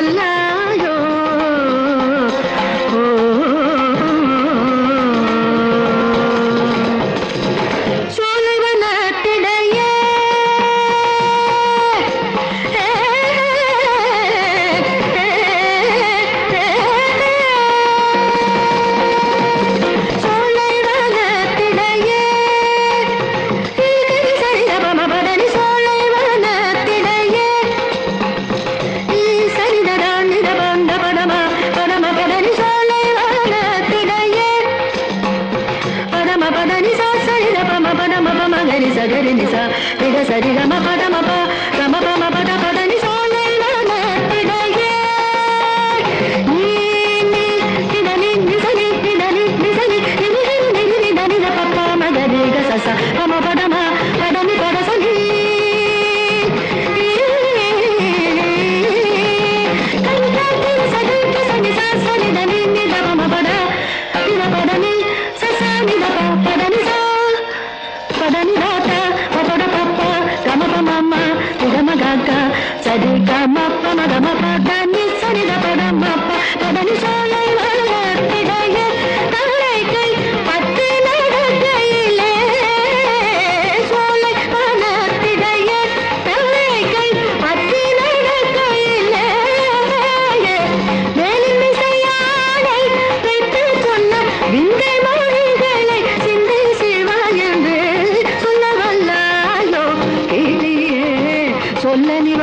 बल्ला సగరి నిస విడ సరి గమ పదమ many